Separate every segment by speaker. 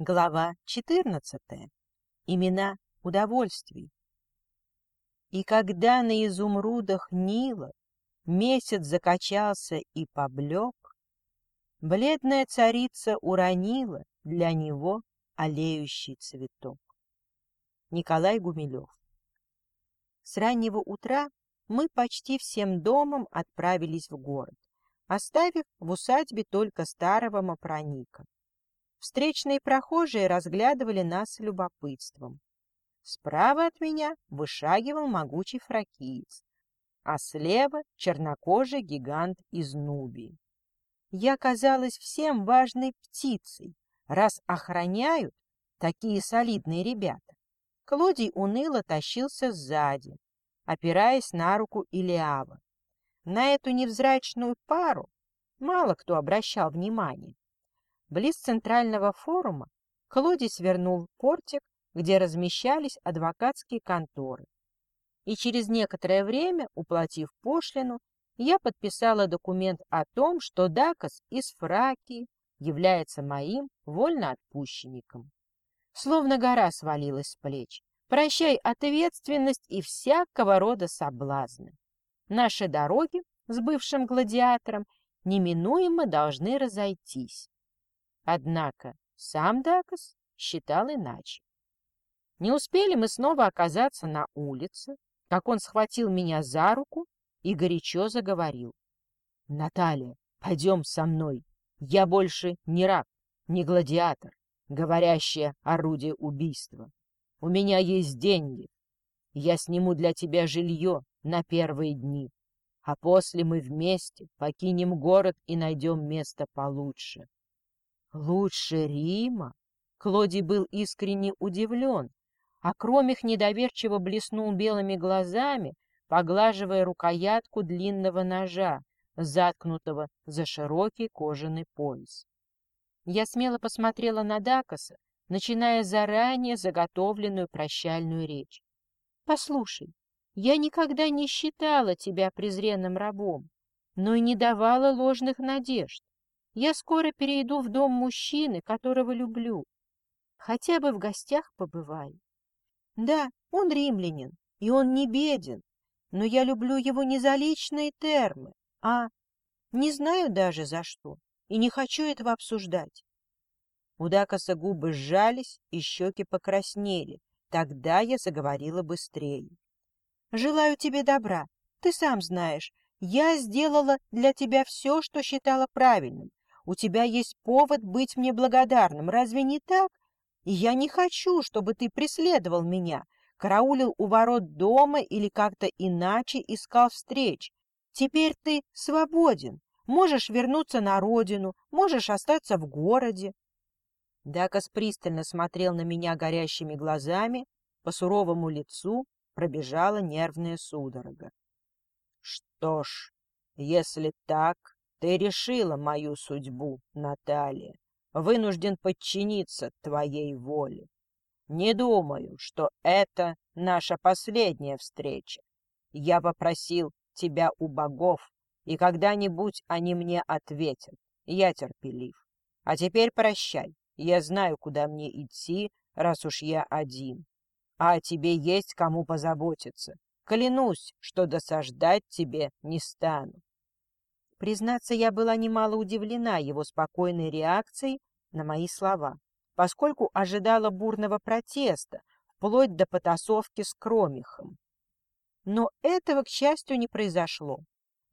Speaker 1: Глава 14. Имена удовольствий. И когда на изумрудах Нила месяц закачался и поблек, бледная царица уронила для него олеющий цветок. Николай Гумилев. С раннего утра мы почти всем домом отправились в город, оставив в усадьбе только старого Мапроника. Встречные прохожие разглядывали нас любопытством. Справа от меня вышагивал могучий фракиец, а слева чернокожий гигант из Нубии. Я казалась всем важной птицей, раз охраняют такие солидные ребята. Клодий уныло тащился сзади, опираясь на руку Илиава. На эту невзрачную пару мало кто обращал внимание. Близ центрального форума Клодий свернул в портик, где размещались адвокатские конторы. И через некоторое время, уплатив пошлину, я подписала документ о том, что Дакос из Фракии является моим вольноотпущенником. Словно гора свалилась с плеч. Прощай ответственность и всякого рода соблазны. Наши дороги с бывшим гладиатором неминуемо должны разойтись. Однако сам Дакос считал иначе. Не успели мы снова оказаться на улице, как он схватил меня за руку и горячо заговорил. — Наталья, пойдем со мной. Я больше не раб, не гладиатор, говорящее орудие убийства. У меня есть деньги. Я сниму для тебя жилье на первые дни, а после мы вместе покинем город и найдем место получше. Лучше Рима? Клодий был искренне удивлен, а Кромих недоверчиво блеснул белыми глазами, поглаживая рукоятку длинного ножа, заткнутого за широкий кожаный пояс. Я смело посмотрела на Дакоса, начиная заранее заготовленную прощальную речь. «Послушай, я никогда не считала тебя презренным рабом, но и не давала ложных надежд. Я скоро перейду в дом мужчины, которого люблю. Хотя бы в гостях побывай. Да, он римлянин, и он не беден, но я люблю его не за личные термы, а не знаю даже за что, и не хочу этого обсуждать. У Дакоса губы сжались и щеки покраснели. Тогда я заговорила быстрее. «Желаю тебе добра. Ты сам знаешь, я сделала для тебя все, что считала правильным. У тебя есть повод быть мне благодарным, разве не так? И я не хочу, чтобы ты преследовал меня, караулил у ворот дома или как-то иначе искал встреч. Теперь ты свободен, можешь вернуться на родину, можешь остаться в городе. Дакас пристально смотрел на меня горящими глазами, по суровому лицу пробежала нервная судорога. — Что ж, если так, ты решила мою судьбу, Наталья, вынужден подчиниться твоей воле. Не думаю, что это наша последняя встреча. Я попросил тебя у богов, и когда-нибудь они мне ответят. Я терпелив. А теперь прощай. Я знаю, куда мне идти, раз уж я один. А тебе есть кому позаботиться. Клянусь, что досаждать тебе не стану. Признаться, я была немало удивлена его спокойной реакцией на мои слова, поскольку ожидала бурного протеста, вплоть до потасовки с Кромихом. Но этого, к счастью, не произошло.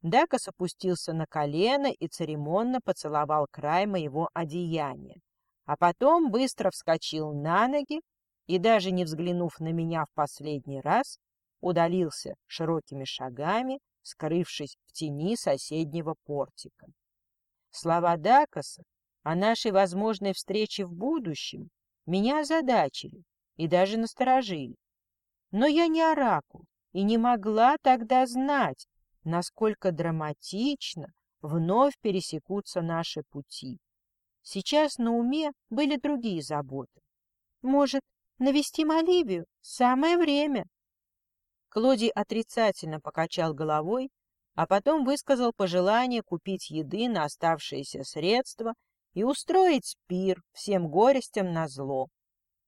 Speaker 1: Дакос опустился на колено и церемонно поцеловал край моего одеяния, а потом быстро вскочил на ноги и, даже не взглянув на меня в последний раз, удалился широкими шагами скрывшись в тени соседнего портика. Слова Дакоса о нашей возможной встрече в будущем меня озадачили и даже насторожили. Но я не оракул и не могла тогда знать, насколько драматично вновь пересекутся наши пути. Сейчас на уме были другие заботы. Может, навести Оливию? Самое время. Клодий отрицательно покачал головой, а потом высказал пожелание купить еды на оставшиеся средства и устроить пир всем горестям на зло.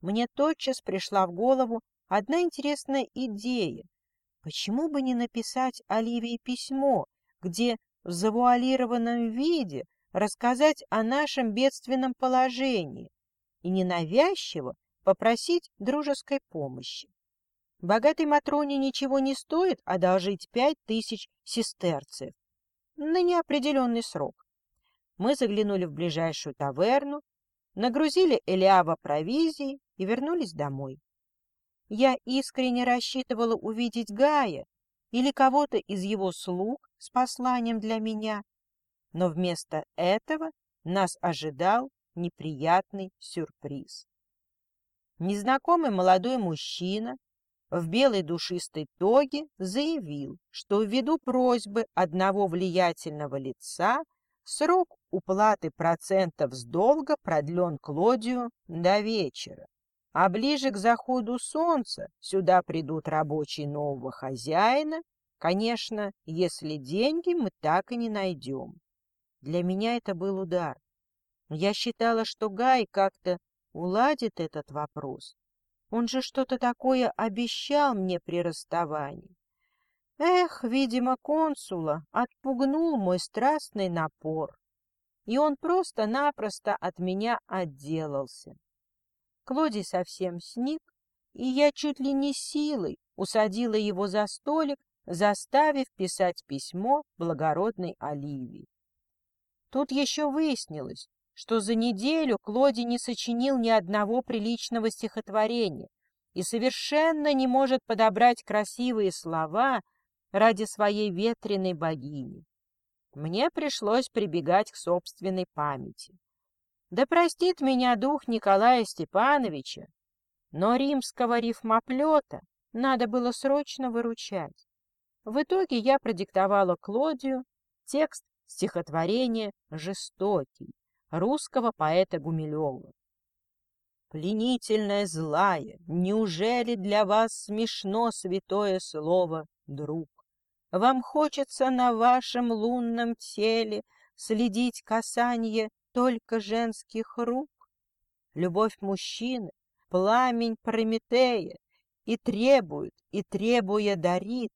Speaker 1: Мне тотчас пришла в голову одна интересная идея. Почему бы не написать Оливии письмо, где в завуалированном виде рассказать о нашем бедственном положении и ненавязчиво попросить дружеской помощи? Богатой Матроне ничего не стоит одолжить пять тысяч сестерцев на неопределенный срок. Мы заглянули в ближайшую таверну, нагрузили Элиава провизией и вернулись домой. Я искренне рассчитывала увидеть Гая или кого-то из его слуг с посланием для меня, но вместо этого нас ожидал неприятный сюрприз. Незнакомый молодой мужчина в белой душистой тоге заявил, что ввиду просьбы одного влиятельного лица Срок уплаты процентов с долга продлен Клодию до вечера, а ближе к заходу солнца сюда придут рабочие нового хозяина, конечно, если деньги мы так и не найдем. Для меня это был удар. Я считала, что Гай как-то уладит этот вопрос. Он же что-то такое обещал мне при расставании. Эх, видимо, консула отпугнул мой страстный напор, и он просто-напросто от меня отделался. Клодий совсем сник, и я чуть ли не силой усадила его за столик, заставив писать письмо благородной Оливии. Тут еще выяснилось, что за неделю Клоди не сочинил ни одного приличного стихотворения и совершенно не может подобрать красивые слова ради своей ветреной богини. Мне пришлось прибегать к собственной памяти. Да простит меня дух Николая Степановича, но римского рифмоплета надо было срочно выручать. В итоге я продиктовала Клодию текст стихотворения «Жестокий» русского поэта Гумилева. Пленительное злая, неужели для вас смешно святое слово «друг»? Вам хочется на вашем лунном теле следить касание только женских рук? Любовь мужчины — пламень Прометея, и требует, и требуя дарит.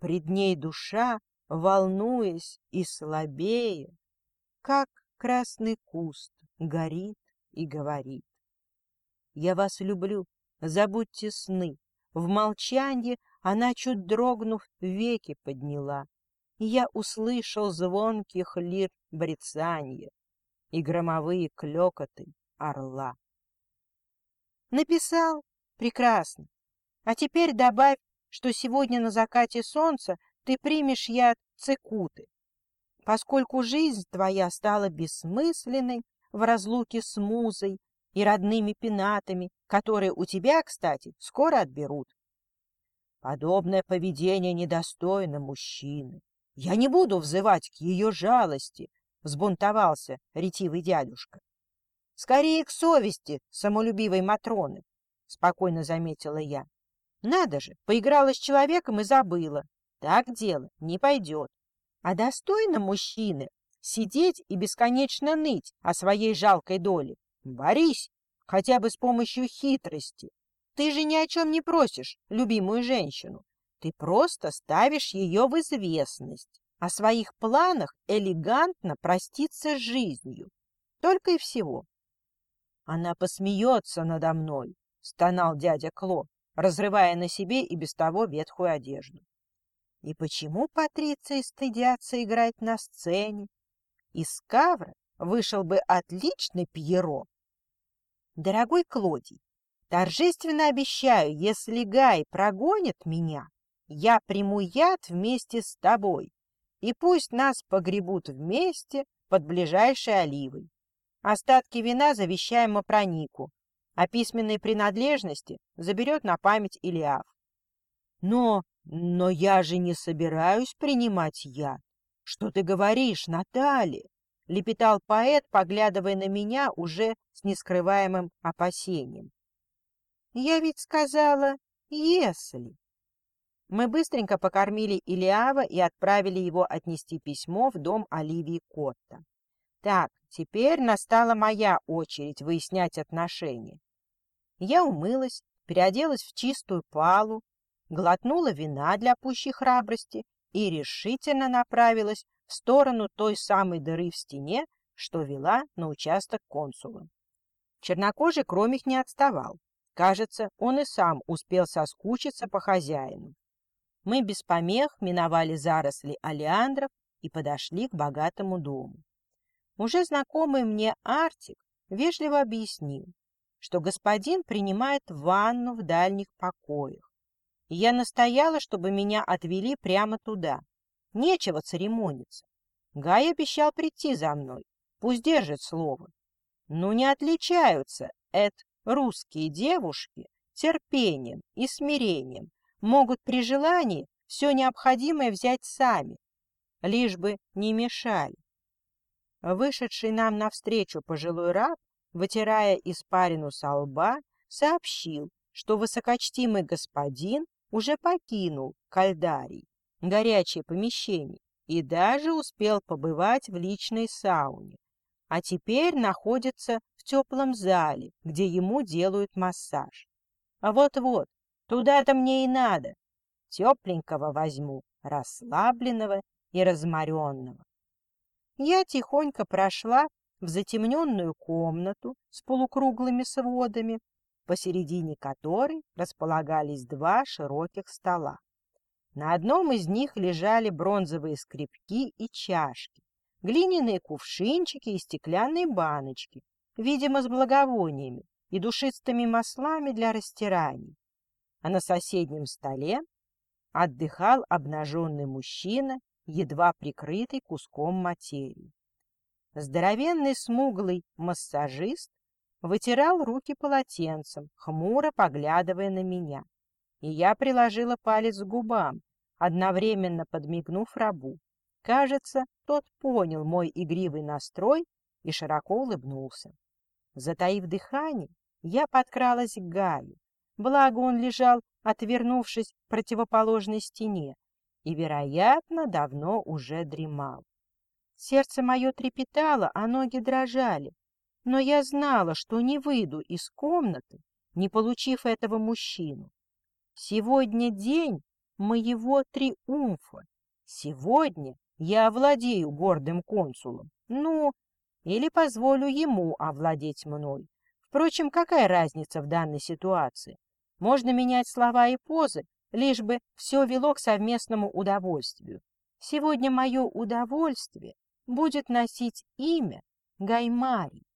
Speaker 1: Пред ней душа, волнуясь и слабея, как красный куст горит и говорит. Я вас люблю, забудьте сны, в молчании она, чуть дрогнув, веки подняла, и я услышал звонких лир брецанье и громовые клёкоты орла. Написал? Прекрасно. А теперь добавь, что сегодня на закате солнца ты примешь яд цикуты, поскольку жизнь твоя стала бессмысленной в разлуке с музой и родными пенатами, которые у тебя, кстати, скоро отберут. Подобное поведение недостойно мужчины. Я не буду взывать к ее жалости, — взбунтовался ретивый дядюшка. — Скорее к совести самолюбивой Матроны, — спокойно заметила я. Надо же, поиграла с человеком и забыла. Так дело не пойдет. А достойно мужчины сидеть и бесконечно ныть о своей жалкой доле. Борись, хотя бы с помощью хитрости, ты же ни о чем не просишь любимую женщину. Ты просто ставишь ее в известность о своих планах элегантно проститься с жизнью. Только и всего. Она посмеется надо мной, стонал дядя Кло, разрывая на себе и без того ветхую одежду. И почему патриции стыдятся играть на сцене? Из Кавра вышел бы отличный Пьеро. Дорогой Клодий, Торжественно обещаю, если Гай прогонит меня, я приму яд вместе с тобой, и пусть нас погребут вместе под ближайшей оливой. Остатки вина завещаем Мапронику, а письменные принадлежности заберет на память Илиаф. Но, но я же не собираюсь принимать яд. Что ты говоришь, Наталья? Лепетал поэт, поглядывая на меня уже с нескрываемым опасением. Я ведь сказала «если». Мы быстренько покормили Илиава и отправили его отнести письмо в дом Оливии Котта. Так, теперь настала моя очередь выяснять отношения. Я умылась, переоделась в чистую палу, глотнула вина для пущей храбрости и решительно направилась в сторону той самой дыры в стене, что вела на участок консула. Чернокожий кромих не отставал. Кажется, он и сам успел соскучиться по хозяину. Мы без помех миновали заросли алиандров и подошли к богатому дому. Уже знакомый мне Артик вежливо объяснил, что господин принимает ванну в дальних покоях. Я настояла, чтобы меня отвели прямо туда. Нечего церемониться. Гай обещал прийти за мной, пусть держит слово. Но не отличаются эт русские девушки терпением и смирением, могут при желании все необходимое взять сами, лишь бы не мешали. Вышедший нам навстречу пожилой раб, вытирая испарину со лба, сообщил, что высокочтимый господин уже покинул Кальдарий, горячее помещение, и даже успел побывать в личной сауне, а теперь находится в теплом зале, где ему делают массаж. А вот-вот, туда-то мне и надо. Тепленького возьму, расслабленного и разморенного. Я тихонько прошла в затемненную комнату с полукруглыми сводами, посередине которой располагались два широких стола. На одном из них лежали бронзовые скрипки и чашки, глиняные кувшинчики и стеклянные баночки, видимо, с благовониями и душистыми маслами для растираний. А на соседнем столе отдыхал обнаженный мужчина, едва прикрытый куском материи. Здоровенный смуглый массажист вытирал руки полотенцем, хмуро поглядывая на меня, и я приложила палец к губам, одновременно подмигнув рабу. Кажется, тот понял мой игривый настрой и широко улыбнулся. Затаив дыхание, я подкралась к Гаю. Благо он лежал, отвернувшись к противоположной стене, и, вероятно, давно уже дремал. Сердце мое трепетало, а ноги дрожали, но я знала, что не выйду из комнаты, не получив этого мужчину. Сегодня день моего триумфа. Сегодня я овладею гордым консулом. Ну, или позволю ему овладеть мной. Впрочем, какая разница в данной ситуации? Можно менять слова и позы, лишь бы все вело к совместному удовольствию. Сегодня мое удовольствие будет носить имя Гаймари.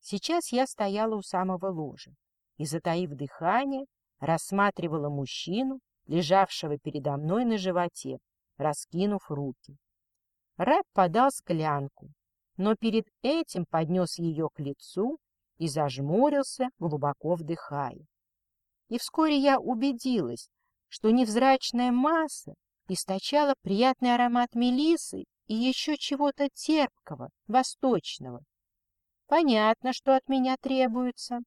Speaker 1: Сейчас я стояла у самого ложа и, затаив дыхание, рассматривала мужчину, лежавшего передо мной на животе, раскинув руки. Рэп подал склянку, но перед этим поднес ее к лицу и зажмурился, глубоко вдыхая. И вскоре я убедилась, что невзрачная масса источала приятный аромат мелисы и еще чего-то терпкого, восточного. Понятно, что от меня требуется.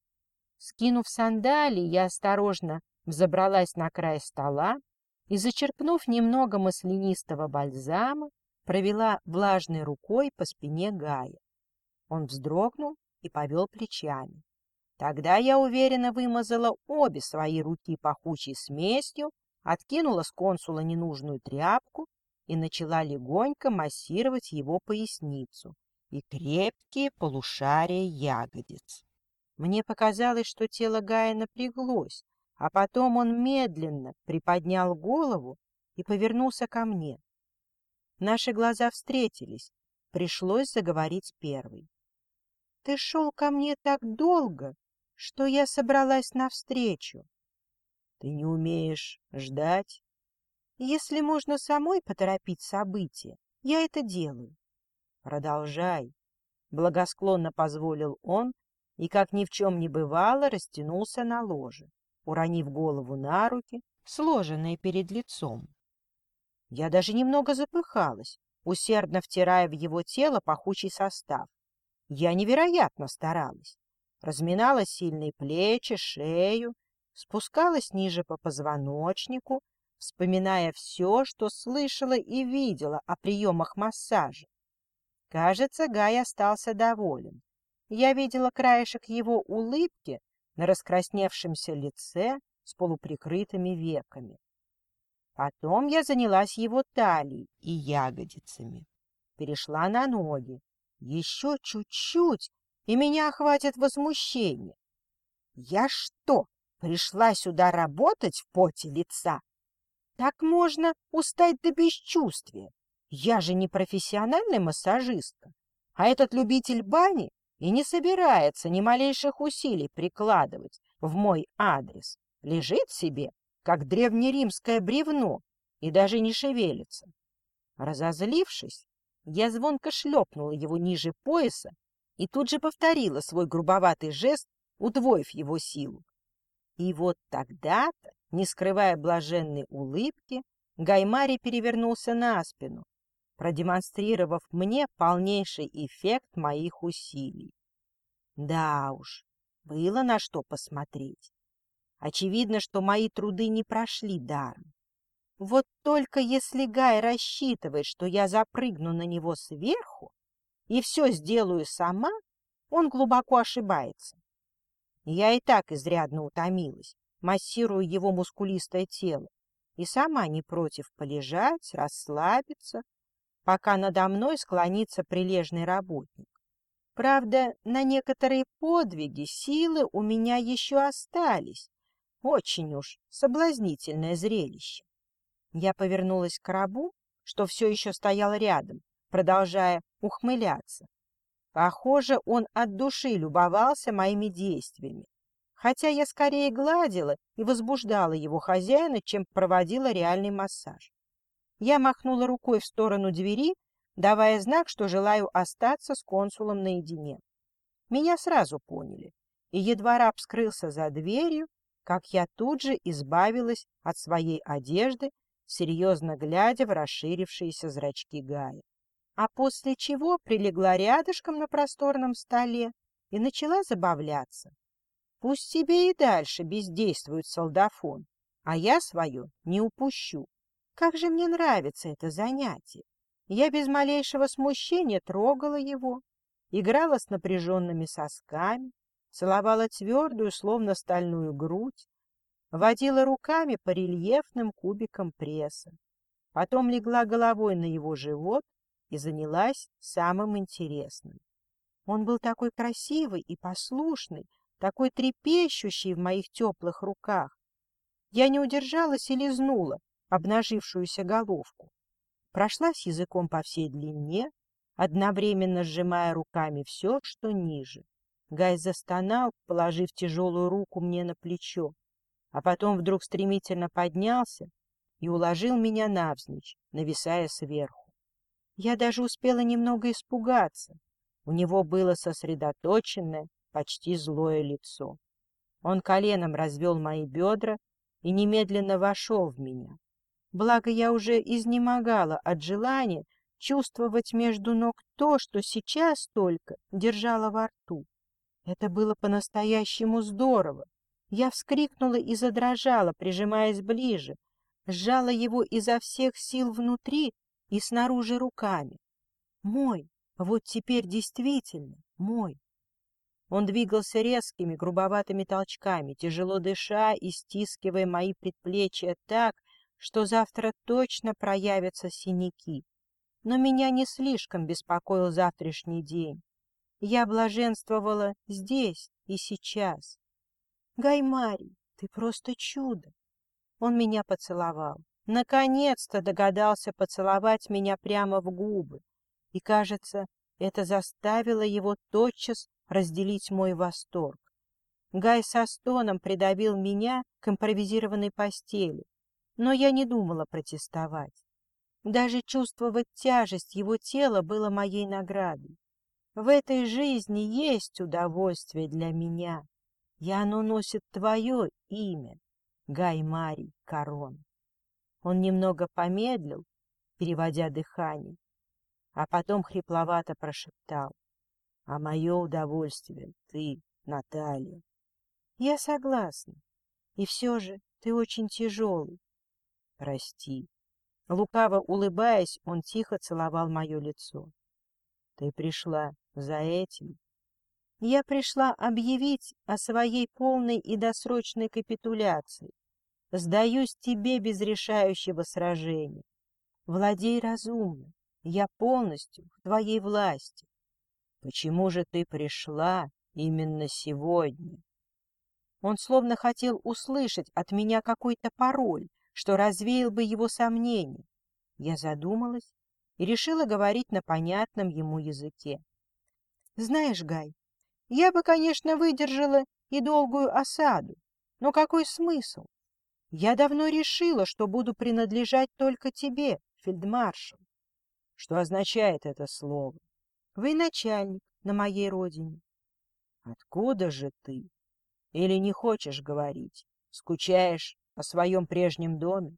Speaker 1: Скинув сандалии, я осторожно взобралась на край стола и, зачерпнув немного маслянистого бальзама, провела влажной рукой по спине Гая. Он вздрогнул и повел плечами. Тогда я уверенно вымазала обе свои руки пахучей смесью, откинула с консула ненужную тряпку и начала легонько массировать его поясницу и крепкие полушария ягодиц. Мне показалось, что тело Гая напряглось, а потом он медленно приподнял голову и повернулся ко мне. Наши глаза встретились, пришлось заговорить первой. — Ты шел ко мне так долго, что я собралась навстречу. — Ты не умеешь ждать? — Если можно самой поторопить события, я это делаю. — Продолжай, — благосклонно позволил он, и, как ни в чем не бывало, растянулся на ложе, уронив голову на руки, сложенные перед лицом. Я даже немного запыхалась, усердно втирая в его тело пахучий состав. Я невероятно старалась. Разминала сильные плечи, шею, спускалась ниже по позвоночнику, вспоминая все, что слышала и видела о приемах массажа. Кажется, Гай остался доволен. Я видела краешек его улыбки на раскрасневшемся лице с полуприкрытыми веками. Потом я занялась его талией и ягодицами. Перешла на ноги. Еще чуть-чуть, и меня охватит возмущение. Я что, пришла сюда работать в поте лица? Так можно устать до бесчувствия. Я же не профессиональная массажистка, а этот любитель бани и не собирается ни малейших усилий прикладывать в мой адрес. Лежит себе, как древнеримское бревно, и даже не шевелится. Разозлившись, я звонко шлепнула его ниже пояса и тут же повторила свой грубоватый жест, удвоив его силу. И вот тогда-то, не скрывая блаженной улыбки, Гаймари перевернулся на спину, продемонстрировав мне полнейший эффект моих усилий. Да уж, было на что посмотреть. Очевидно, что мои труды не прошли даром. Вот только если Гай рассчитывает, что я запрыгну на него сверху и все сделаю сама, он глубоко ошибается. Я и так изрядно утомилась, массируя его мускулистое тело, и сама не против полежать, расслабиться, пока надо мной склонится прилежный работник. Правда, на некоторые подвиги силы у меня еще остались. Очень уж соблазнительное зрелище. Я повернулась к рабу, что все еще стоял рядом, продолжая ухмыляться. Похоже, он от души любовался моими действиями, хотя я скорее гладила и возбуждала его хозяина, чем проводила реальный массаж. Я махнула рукой в сторону двери, давая знак, что желаю остаться с консулом наедине. Меня сразу поняли, и едва раб скрылся за дверью, как я тут же избавилась от своей одежды, серьезно глядя в расширившиеся зрачки Гая а после чего прилегла рядышком на просторном столе и начала забавляться. Пусть себе и дальше бездействует солдафон, а я свое не упущу. Как же мне нравится это занятие! Я без малейшего смущения трогала его, играла с напряженными сосками, целовала твердую, словно стальную грудь, водила руками по рельефным кубикам пресса. Потом легла головой на его живот и занялась самым интересным. Он был такой красивый и послушный, такой трепещущий в моих теплых руках. Я не удержалась и лизнула обнажившуюся головку. Прошлась языком по всей длине, одновременно сжимая руками все, что ниже. Гай застонал, положив тяжелую руку мне на плечо, а потом вдруг стремительно поднялся и уложил меня навзничь, нависая сверху. Я даже успела немного испугаться. У него было сосредоточенное, почти злое лицо. Он коленом развел мои бедра и немедленно вошел в меня. Благо я уже изнемогала от желания чувствовать между ног то, что сейчас только держала во рту. Это было по-настоящему здорово. Я вскрикнула и задрожала, прижимаясь ближе, сжала его изо всех сил внутри и снаружи руками. Мой, вот теперь действительно мой. Он двигался резкими, грубоватыми толчками, тяжело дыша и стискивая мои предплечья так, что завтра точно проявятся синяки. Но меня не слишком беспокоил завтрашний день. Я блаженствовала здесь и сейчас. Гаймарий, ты просто чудо! Он меня поцеловал. Наконец-то догадался поцеловать меня прямо в губы, и, кажется, это заставило его тотчас разделить мой восторг. Гай со стоном придавил меня к импровизированной постели, но я не думала протестовать. Даже чувствовать тяжесть его тела было моей наградой. В этой жизни есть удовольствие для меня, и оно носит твое имя, Гай Марий Корон. Он немного помедлил, переводя дыхание, а потом хрипловато прошептал. — А мое удовольствие ты, Наталья. — Я согласна. И все же ты очень тяжелый. — Прости. Лукаво улыбаясь, он тихо целовал мое лицо. — Ты пришла за этим? Я пришла объявить о своей полной и досрочной капитуляции. Сдаюсь тебе без решающего сражения. Владей разумно, я полностью в твоей власти. Почему же ты пришла именно сегодня? Он словно хотел услышать от меня какой-то пароль, что развеял бы его сомнения. Я задумалась и решила говорить на понятном ему языке. Знаешь, Гай, я бы, конечно, выдержала и долгую осаду, но какой смысл? Я давно решила, что буду принадлежать только тебе, фельдмаршал. Что означает это слово? Вы начальник на моей родине. Откуда же ты? Или не хочешь говорить? Скучаешь о своем прежнем доме?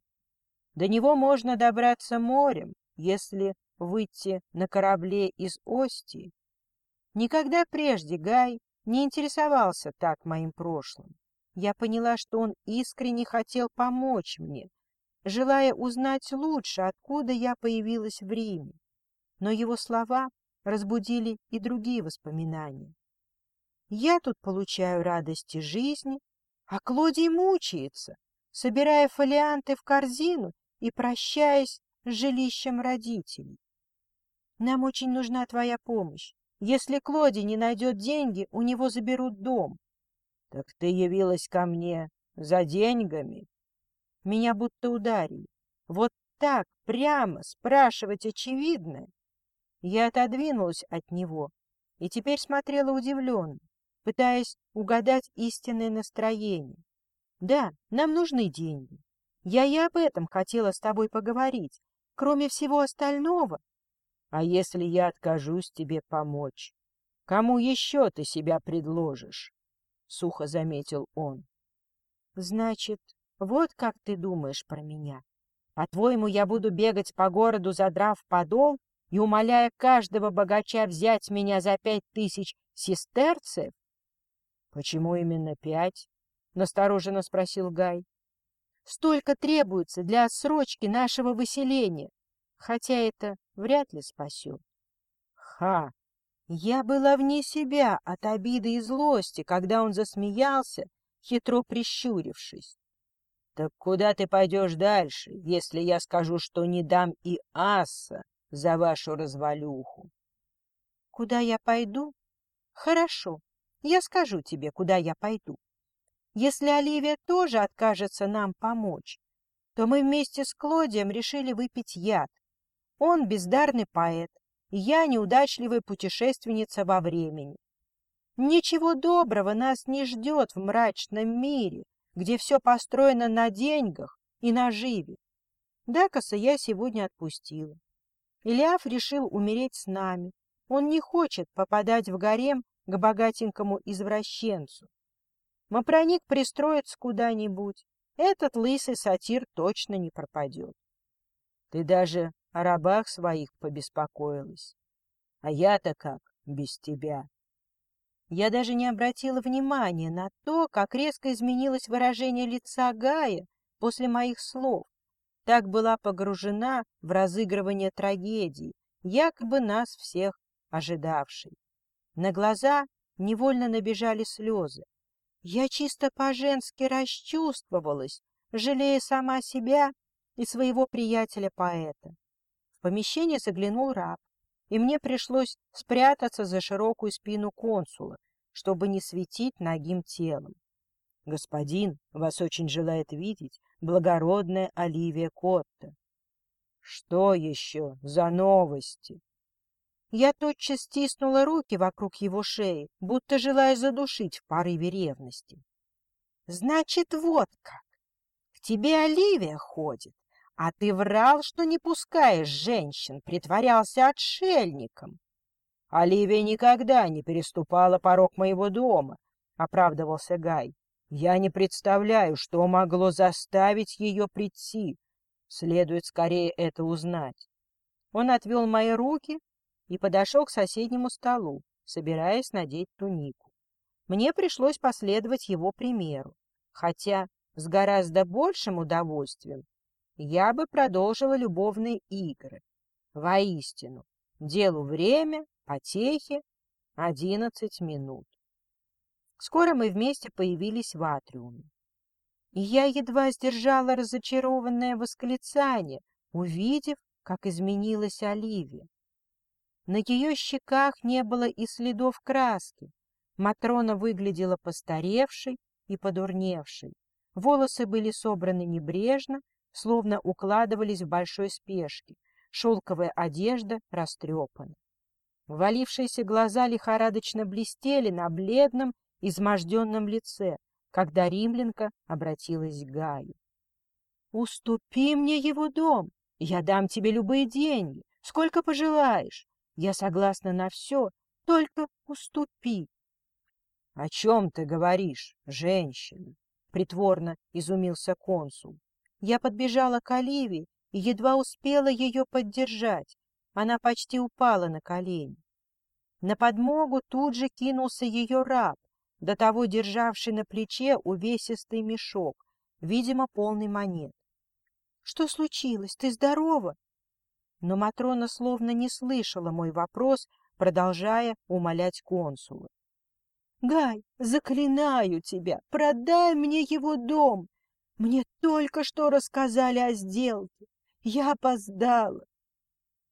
Speaker 1: До него можно добраться морем, если выйти на корабле из Остии. Никогда прежде Гай не интересовался так моим прошлым. Я поняла, что он искренне хотел помочь мне, желая узнать лучше, откуда я появилась в Риме. Но его слова разбудили и другие воспоминания. Я тут получаю радости жизни, а Клодий мучается, собирая фолианты в корзину и прощаясь с жилищем родителей. Нам очень нужна твоя помощь. Если Клоди не найдет деньги, у него заберут дом. — Так ты явилась ко мне за деньгами? Меня будто ударили. Вот так, прямо, спрашивать очевидное. Я отодвинулась от него и теперь смотрела удивленно, пытаясь угадать истинное настроение. Да, нам нужны деньги. Я и об этом хотела с тобой поговорить. Кроме всего остального, а если я откажусь тебе помочь? Кому еще ты себя предложишь? — сухо заметил он. — Значит, вот как ты думаешь про меня. По-твоему, я буду бегать по городу, задрав подол и умоляя каждого богача взять меня за пять тысяч сестерцев? — Почему именно пять? — настороженно спросил Гай. — Столько требуется для отсрочки нашего выселения, хотя это вряд ли спасет. Ха! Я была вне себя от обиды и злости, когда он засмеялся, хитро прищурившись. Так куда ты пойдешь дальше, если я скажу, что не дам и аса за вашу развалюху? Куда я пойду? Хорошо, я скажу тебе, куда я пойду. Если Оливия тоже откажется нам помочь, то мы вместе с Клодием решили выпить яд, он бездарный поэт, я неудачливая путешественница во времени. Ничего доброго нас не ждет в мрачном мире, где все построено на деньгах и наживе. Дакаса я сегодня отпустила. Илиаф решил умереть с нами. Он не хочет попадать в гарем к богатенькому извращенцу. Мопроник пристроится куда-нибудь. Этот лысый сатир точно не пропадет. Ты даже о рабах своих побеспокоилась. А я-то как без тебя? Я даже не обратила внимания на то, как резко изменилось выражение лица Гая после моих слов. Так была погружена в разыгрывание трагедии, якобы нас всех ожидавшей. На глаза невольно набежали слезы. Я чисто по-женски расчувствовалась, жалея сама себя и своего приятеля-поэта помещение заглянул раб, и мне пришлось спрятаться за широкую спину консула, чтобы не светить ногим телом. «Господин, вас очень желает видеть благородная Оливия Котта». «Что еще за новости?» Я тотчас стиснула руки вокруг его шеи, будто желая задушить в порыве ревности. «Значит, вот как! К тебе Оливия ходит, а ты врал, что не пускаешь женщин, притворялся отшельником. Оливия никогда не переступала порог моего дома, — оправдывался Гай. Я не представляю, что могло заставить ее прийти. Следует скорее это узнать. Он отвел мои руки и подошел к соседнему столу, собираясь надеть тунику. Мне пришлось последовать его примеру, хотя с гораздо большим удовольствием я бы продолжила любовные игры. Воистину, Делу время, потехи, одиннадцать минут. Скоро мы вместе появились в атриуме. И я едва сдержала разочарованное восклицание, увидев, как изменилась Оливия. На ее щеках не было и следов краски. Матрона выглядела постаревшей и подурневшей. Волосы были собраны небрежно, словно укладывались в большой спешке. Шелковая одежда растрепана. Валившиеся глаза лихорадочно блестели на бледном, изможденном лице, когда римлянка обратилась к Гаю. — Уступи мне его дом, я дам тебе любые деньги, сколько пожелаешь. Я согласна на все, только уступи. — О чем ты говоришь, женщина? — притворно изумился консул. Я подбежала к Оливии и едва успела ее поддержать. Она почти упала на колени. На подмогу тут же кинулся ее раб, до того державший на плече увесистый мешок, видимо, полный монет. — Что случилось? Ты здорова? Но Матрона словно не слышала мой вопрос, продолжая умолять консула. — Гай, заклинаю тебя, продай мне его дом. Мне только что рассказали о сделке. Я опоздала.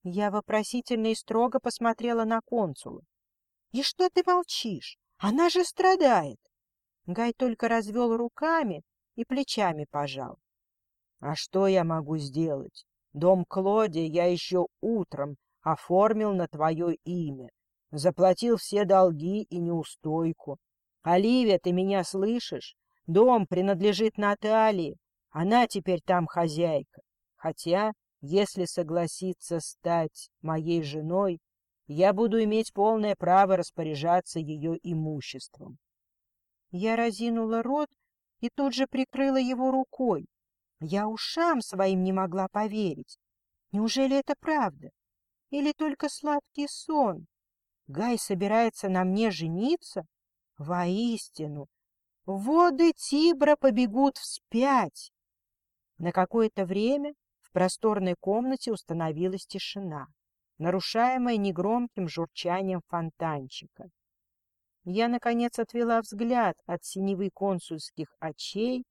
Speaker 1: Я вопросительно и строго посмотрела на консула. — И что ты молчишь? Она же страдает. Гай только развел руками и плечами пожал. — А что я могу сделать? Дом Клоди я еще утром оформил на твое имя. Заплатил все долги и неустойку. Оливия, ты меня слышишь? Дом принадлежит Наталье. Она теперь там хозяйка. Хотя, если согласится стать моей женой, я буду иметь полное право распоряжаться ее имуществом. Я разинула рот и тут же прикрыла его рукой. Я ушам своим не могла поверить. Неужели это правда? Или только сладкий сон? Гай собирается на мне жениться? Воистину, воды Тибра побегут вспять. На какое-то время в просторной комнате установилась тишина нарушаемое негромким журчанием фонтанчика. Я, наконец, отвела взгляд от синевы консульских очей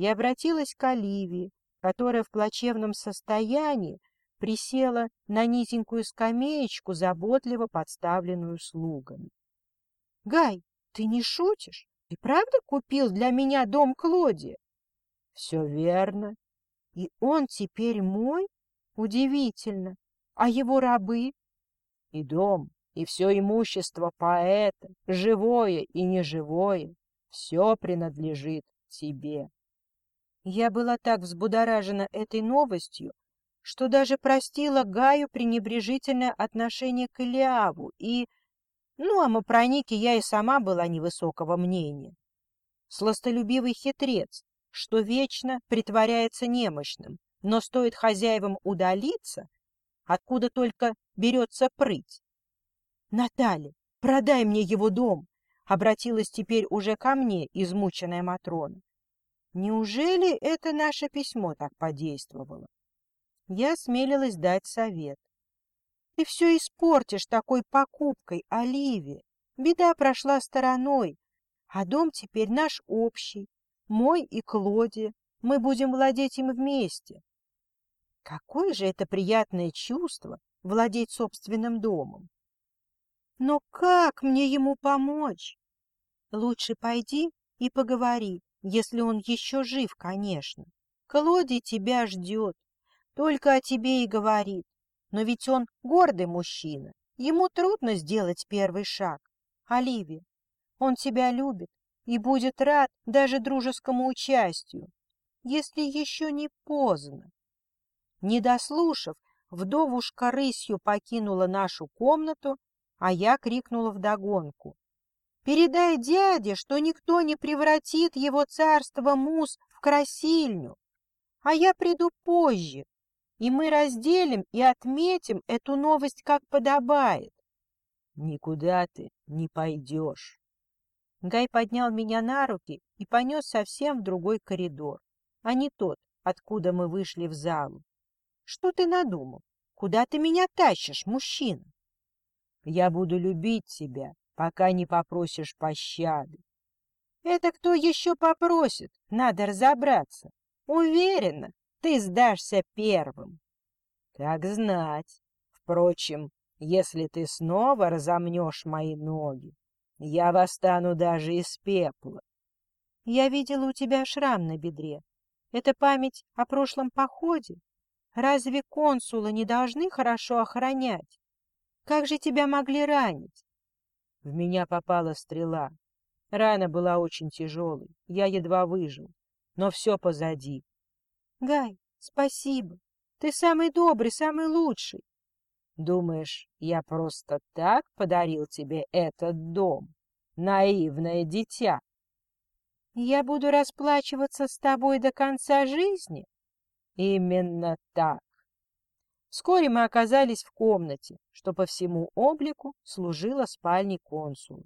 Speaker 1: и обратилась к Оливии, которая в плачевном состоянии присела на низенькую скамеечку, заботливо подставленную слугами. — Гай, ты не шутишь? Ты правда купил для меня дом Клоди? — Все верно. И он теперь мой? Удивительно. А его рабы? И дом, и все имущество поэта, живое и неживое, все принадлежит тебе. Я была так взбудоражена этой новостью, что даже простила Гаю пренебрежительное отношение к Илиаву и... Ну, о Мапронике я и сама была невысокого мнения. Сластолюбивый хитрец, что вечно притворяется немощным, но стоит хозяевам удалиться, откуда только берется прыть. — Наталья, продай мне его дом! — обратилась теперь уже ко мне измученная Матрона. Неужели это наше письмо так подействовало? Я смелилась дать совет. Ты все испортишь такой покупкой, Оливия. Беда прошла стороной, а дом теперь наш общий, мой и Клоди. Мы будем владеть им вместе. Какое же это приятное чувство — владеть собственным домом! Но как мне ему помочь? Лучше пойди и поговори, если он еще жив, конечно. Клоди тебя ждет, только о тебе и говорит. Но ведь он гордый мужчина, ему трудно сделать первый шаг. Оливия, он тебя любит и будет рад даже дружескому участию, если еще не поздно. Не дослушав, вдовушка рысью покинула нашу комнату, а я крикнула вдогонку. «Передай дяде, что никто не превратит его царство мус в красильню, а я приду позже, и мы разделим и отметим эту новость как подобает». «Никуда ты не пойдешь». Гай поднял меня на руки и понес совсем в другой коридор, а не тот, откуда мы вышли в залу. Что ты надумал? Куда ты меня тащишь, мужчина? Я буду любить тебя, пока не попросишь пощады. Это кто еще попросит? Надо разобраться. Уверена, ты сдашься первым. Как знать. Впрочем, если ты снова разомнешь мои ноги, я восстану даже из пепла. Я видела у тебя шрам на бедре. Это память о прошлом походе? Разве консулы не должны хорошо охранять? Как же тебя могли ранить? В меня попала стрела. Рана была очень тяжелой, я едва выжил. Но все позади. Гай, спасибо. Ты самый добрый, самый лучший. Думаешь, я просто так подарил тебе этот дом? Наивное дитя. Я буду расплачиваться с тобой до конца жизни? Именно так. Вскоре мы оказались в комнате, что по всему облику служила спальней консула.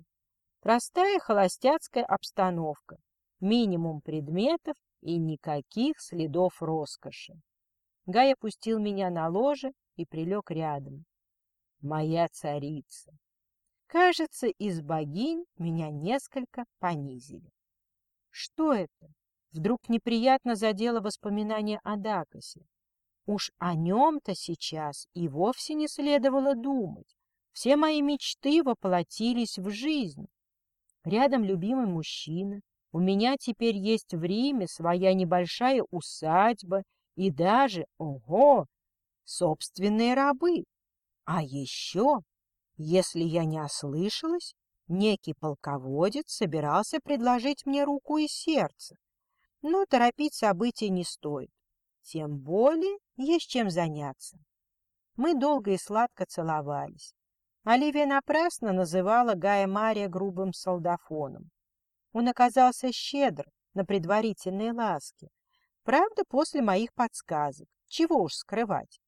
Speaker 1: Простая холостяцкая обстановка, минимум предметов и никаких следов роскоши. Гай опустил меня на ложе и прилег рядом. Моя царица. Кажется, из богинь меня несколько понизили. Что это? Вдруг неприятно задело воспоминание о Дакосе. Уж о нем-то сейчас и вовсе не следовало думать. Все мои мечты воплотились в жизнь. Рядом любимый мужчина. У меня теперь есть в Риме своя небольшая усадьба и даже, ого, собственные рабы. А еще, если я не ослышалась, некий полководец собирался предложить мне руку и сердце. Но торопить события не стоит. Тем более есть чем заняться. Мы долго и сладко целовались. Оливия напрасно называла Гая Мария грубым солдафоном. Он оказался щедр на предварительные ласки. Правда, после моих подсказок. Чего уж скрывать.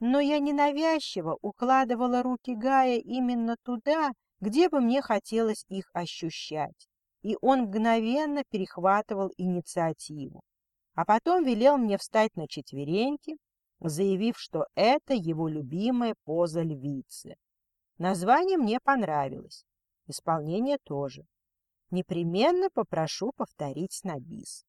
Speaker 1: Но я ненавязчиво укладывала руки Гая именно туда, где бы мне хотелось их ощущать. И он мгновенно перехватывал инициативу а потом велел мне встать на четвереньки, заявив, что это его любимая поза львицы. Название мне понравилось, исполнение тоже. Непременно попрошу повторить на бис.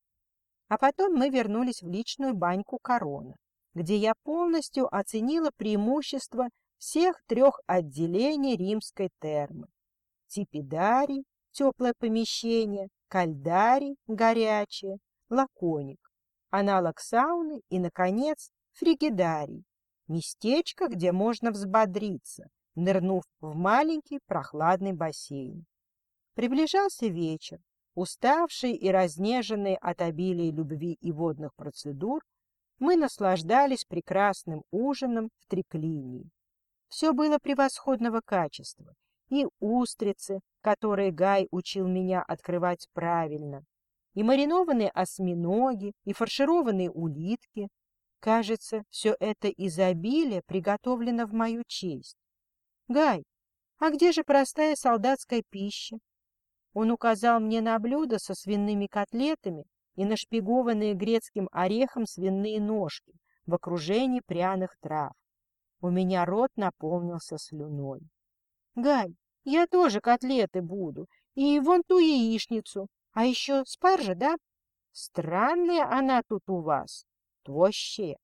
Speaker 1: А потом мы вернулись в личную баньку корона, где я полностью оценила преимущества всех трех отделений римской термы. Типидарий – теплое помещение, кальдарий – горячее, лаконик аналог сауны и, наконец, фригидарий, местечко, где можно взбодриться, нырнув в маленький прохладный бассейн. Приближался вечер. Уставшие и разнеженные от обилия любви и водных процедур, мы наслаждались прекрасным ужином в триклинии. Все было превосходного качества, и устрицы, которые Гай учил меня открывать правильно, и маринованные осьминоги, и фаршированные улитки. Кажется, все это изобилие приготовлено в мою честь. Гай, а где же простая солдатская пища? Он указал мне на блюдо со свиными котлетами и нашпигованные грецким орехом свиные ножки в окружении пряных трав. У меня рот наполнился слюной. — Гай, я тоже котлеты буду, и вон ту яичницу, а еще спаржа, да? Странная она тут у вас, тощая.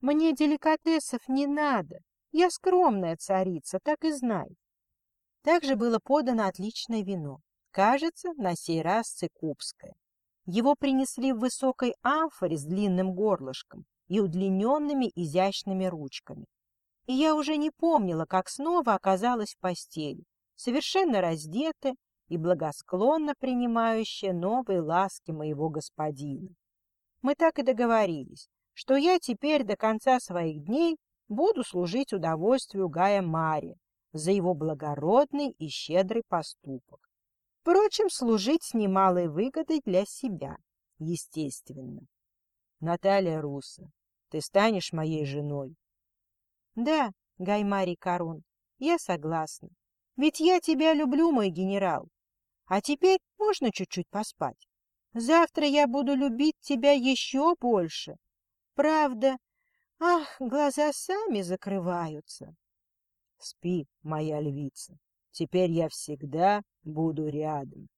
Speaker 1: Мне деликатесов не надо. Я скромная царица, так и знай. Также было подано отличное вино. Кажется, на сей раз цикубское. Его принесли в высокой амфоре с длинным горлышком и удлиненными изящными ручками. И я уже не помнила, как снова оказалась в постели, совершенно раздетая и благосклонно принимающая новые ласки моего господина. Мы так и договорились, что я теперь до конца своих дней буду служить удовольствию Гая Мари за его благородный и щедрый поступок. Впрочем, служить с немалой выгодой для себя, естественно. Наталья Руса, ты станешь моей женой? Да, Гай Марий Корон, я согласна. Ведь я тебя люблю, мой генерал. А теперь можно чуть-чуть поспать. Завтра я буду любить тебя еще больше. Правда, ах, глаза сами закрываются.
Speaker 2: Спи, моя львица, теперь я всегда буду рядом.